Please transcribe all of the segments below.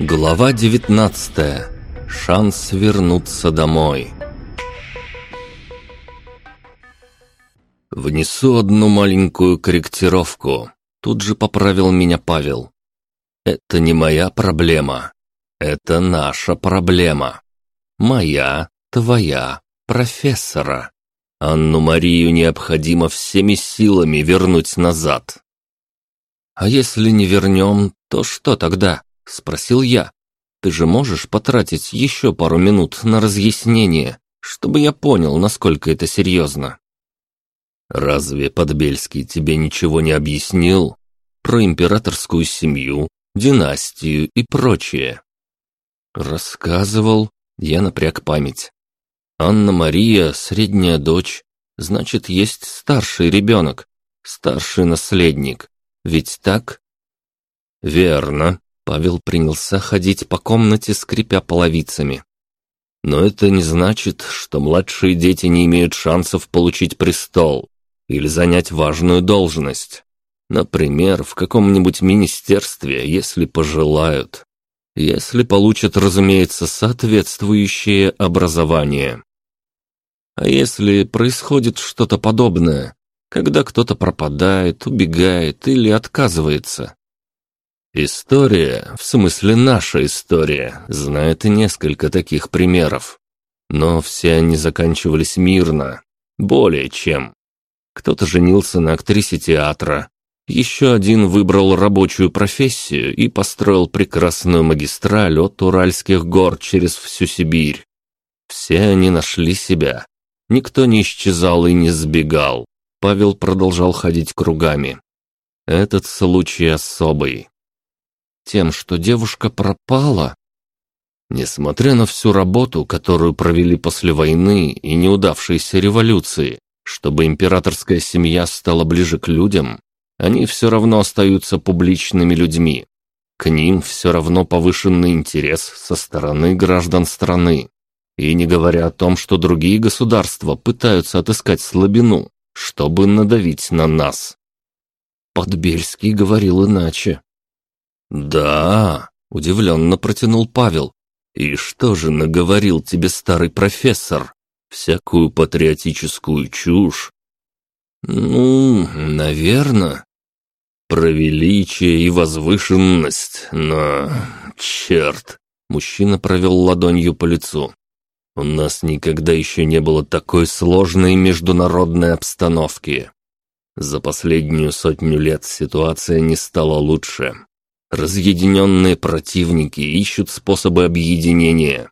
Глава 19. Шанс вернуться домой. Внесу одну маленькую корректировку. Тут же поправил меня Павел. Это не моя проблема. Это наша проблема. Моя, твоя, профессора. Анну-Марию необходимо всеми силами вернуть назад. «А если не вернем, то что тогда?» – спросил я. «Ты же можешь потратить еще пару минут на разъяснение, чтобы я понял, насколько это серьезно?» «Разве Подбельский тебе ничего не объяснил? Про императорскую семью, династию и прочее?» «Рассказывал», — я напряг память. «Анна-Мария — средняя дочь, значит, есть старший ребенок, старший наследник. Ведь так?» «Верно», — Павел принялся ходить по комнате, скрипя половицами. «Но это не значит, что младшие дети не имеют шансов получить престол или занять важную должность. Например, в каком-нибудь министерстве, если пожелают. Если получат, разумеется, соответствующее образование. А если происходит что-то подобное, когда кто-то пропадает, убегает или отказывается? История, в смысле наша история, знает несколько таких примеров. Но все они заканчивались мирно, более чем. Кто-то женился на актрисе театра, еще один выбрал рабочую профессию и построил прекрасную магистраль от Уральских гор через всю Сибирь. Все они нашли себя. Никто не исчезал и не сбегал. Павел продолжал ходить кругами. Этот случай особый. Тем, что девушка пропала, Несмотря на всю работу, которую провели после войны и неудавшейся революции, чтобы императорская семья стала ближе к людям, они все равно остаются публичными людьми. К ним все равно повышенный интерес со стороны граждан страны. И не говоря о том, что другие государства пытаются отыскать слабину, чтобы надавить на нас. Подбельский говорил иначе. «Да», — удивленно протянул Павел. «И что же наговорил тебе старый профессор? Всякую патриотическую чушь?» «Ну, наверное. Про величие и возвышенность, но... Черт!» Мужчина провел ладонью по лицу. «У нас никогда еще не было такой сложной международной обстановки. За последнюю сотню лет ситуация не стала лучше. Разъединенные противники ищут способы объединения.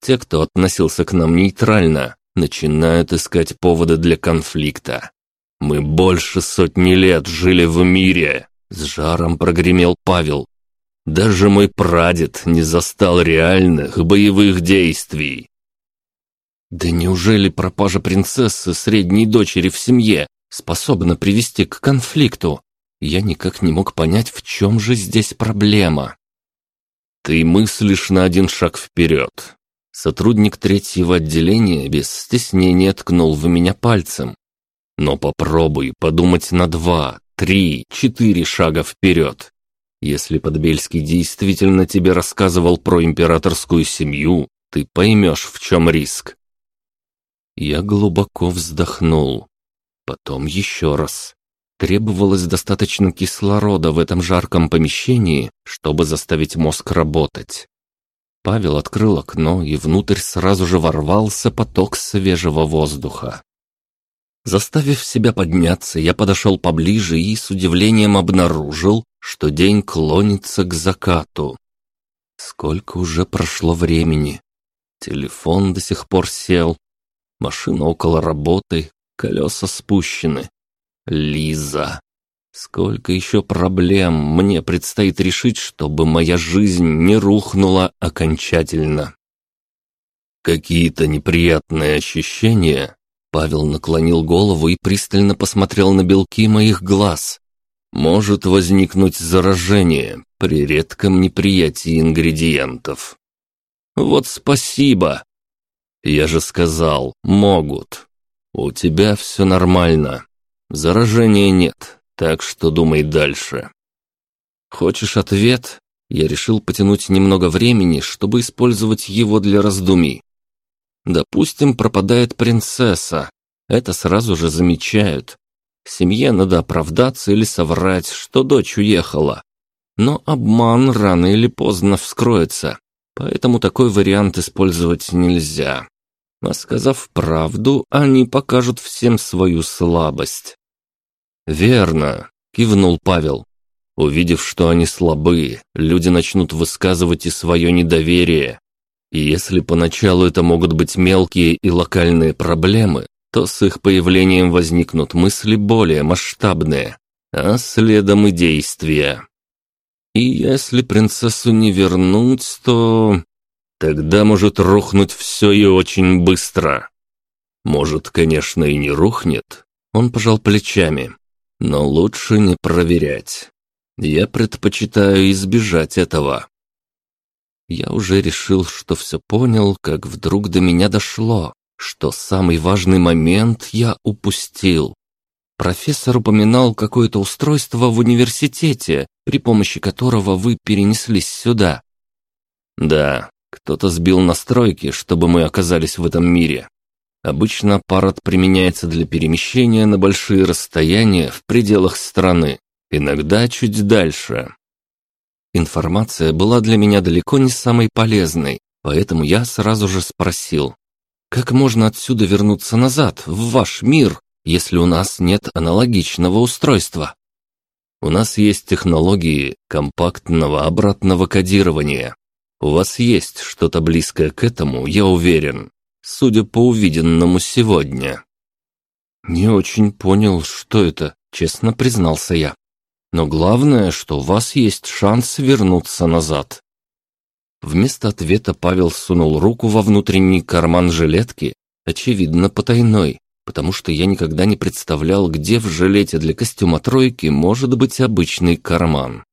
Те, кто относился к нам нейтрально, начинают искать поводы для конфликта. Мы больше сотни лет жили в мире, с жаром прогремел Павел. Даже мой прадед не застал реальных боевых действий. Да неужели пропажа принцессы средней дочери в семье способна привести к конфликту? Я никак не мог понять, в чем же здесь проблема. Ты мыслишь на один шаг вперед. Сотрудник третьего отделения без стеснения ткнул в меня пальцем. Но попробуй подумать на два, три, четыре шага вперед. Если Подбельский действительно тебе рассказывал про императорскую семью, ты поймешь, в чем риск. Я глубоко вздохнул. Потом еще раз. Требовалось достаточно кислорода в этом жарком помещении, чтобы заставить мозг работать. Павел открыл окно, и внутрь сразу же ворвался поток свежего воздуха. Заставив себя подняться, я подошел поближе и с удивлением обнаружил, что день клонится к закату. Сколько уже прошло времени. Телефон до сих пор сел. Машина около работы, колеса спущены. Лиза. Сколько еще проблем мне предстоит решить, чтобы моя жизнь не рухнула окончательно. Какие-то неприятные ощущения Павел наклонил голову и пристально посмотрел на белки моих глаз. «Может возникнуть заражение при редком неприятии ингредиентов». «Вот спасибо!» «Я же сказал, могут. У тебя все нормально. Заражения нет, Так что думай дальше. Хочешь ответ? Я решил потянуть немного времени, чтобы использовать его для раздумий. Допустим, пропадает принцесса. Это сразу же замечают. Семье надо оправдаться или соврать, что дочь уехала. Но обман рано или поздно вскроется, поэтому такой вариант использовать нельзя. А сказав правду, они покажут всем свою слабость. «Верно», — кивнул Павел. Увидев, что они слабые, люди начнут высказывать и свое недоверие. И если поначалу это могут быть мелкие и локальные проблемы, то с их появлением возникнут мысли более масштабные, а следом и действия. И если принцессу не вернуть, то... Тогда может рухнуть все и очень быстро. Может, конечно, и не рухнет. Он пожал плечами. Но лучше не проверять. Я предпочитаю избежать этого. Я уже решил, что все понял, как вдруг до меня дошло, что самый важный момент я упустил. Профессор упоминал какое-то устройство в университете, при помощи которого вы перенеслись сюда. Да, кто-то сбил настройки, чтобы мы оказались в этом мире. Обычно аппарат применяется для перемещения на большие расстояния в пределах страны, иногда чуть дальше. Информация была для меня далеко не самой полезной, поэтому я сразу же спросил, как можно отсюда вернуться назад, в ваш мир, если у нас нет аналогичного устройства? У нас есть технологии компактного обратного кодирования. У вас есть что-то близкое к этому, я уверен, судя по увиденному сегодня. Не очень понял, что это, честно признался я. Но главное, что у вас есть шанс вернуться назад. Вместо ответа Павел сунул руку во внутренний карман жилетки, очевидно потайной, потому что я никогда не представлял, где в жилете для костюма тройки может быть обычный карман.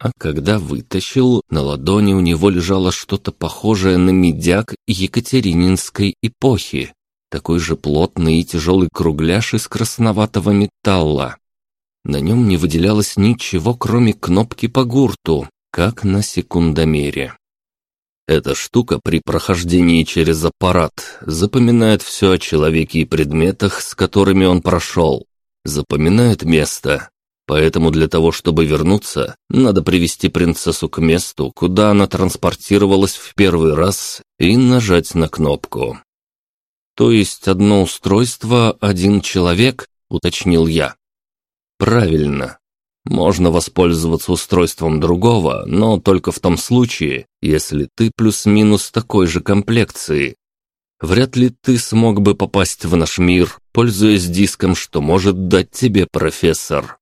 А когда вытащил, на ладони у него лежало что-то похожее на медяк Екатерининской эпохи, такой же плотный и тяжелый кругляш из красноватого металла. На нем не выделялось ничего, кроме кнопки по гурту, как на секундомере. Эта штука при прохождении через аппарат запоминает все о человеке и предметах, с которыми он прошел. Запоминает место. Поэтому для того, чтобы вернуться, надо привести принцессу к месту, куда она транспортировалась в первый раз, и нажать на кнопку. То есть одно устройство, один человек, уточнил я. Правильно. Можно воспользоваться устройством другого, но только в том случае, если ты плюс-минус такой же комплекции. Вряд ли ты смог бы попасть в наш мир, пользуясь диском, что может дать тебе профессор.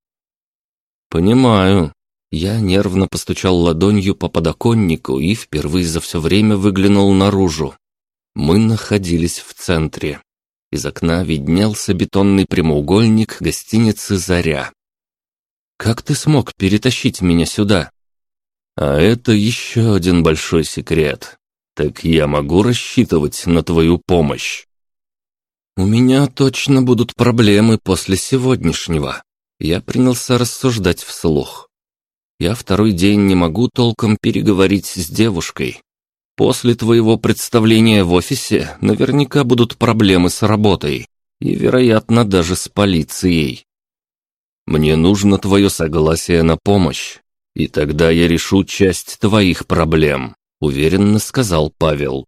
Понимаю. Я нервно постучал ладонью по подоконнику и впервые за все время выглянул наружу. Мы находились в центре. Из окна виднелся бетонный прямоугольник гостиницы «Заря». Как ты смог перетащить меня сюда? А это еще один большой секрет. Так я могу рассчитывать на твою помощь. У меня точно будут проблемы после сегодняшнего. Я принялся рассуждать вслух. Я второй день не могу толком переговорить с девушкой. После твоего представления в офисе наверняка будут проблемы с работой и, вероятно, даже с полицией. Мне нужно твое согласие на помощь, и тогда я решу часть твоих проблем», — уверенно сказал Павел.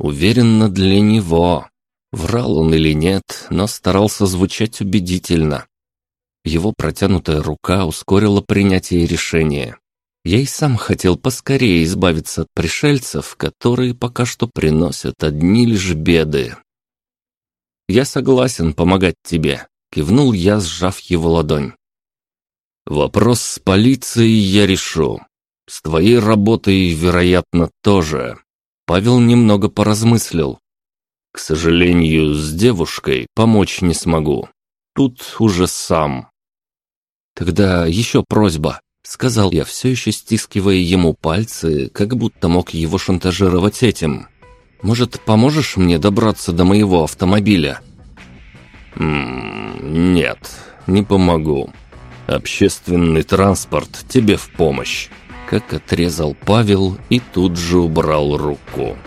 Уверенно для него. Врал он или нет, но старался звучать убедительно. Его протянутая рука ускорила принятие решения. Я и сам хотел поскорее избавиться от пришельцев, которые пока что приносят одни лишь беды. «Я согласен помогать тебе», Кивнул я, сжав его ладонь. «Вопрос с полицией я решу. С твоей работой, вероятно, тоже». Павел немного поразмыслил. «К сожалению, с девушкой помочь не смогу. Тут уже сам». «Тогда еще просьба», — сказал я, все еще стискивая ему пальцы, как будто мог его шантажировать этим. «Может, поможешь мне добраться до моего автомобиля?» «Ммм, нет, не помогу. Общественный транспорт тебе в помощь. Как отрезал Павел и тут же убрал руку.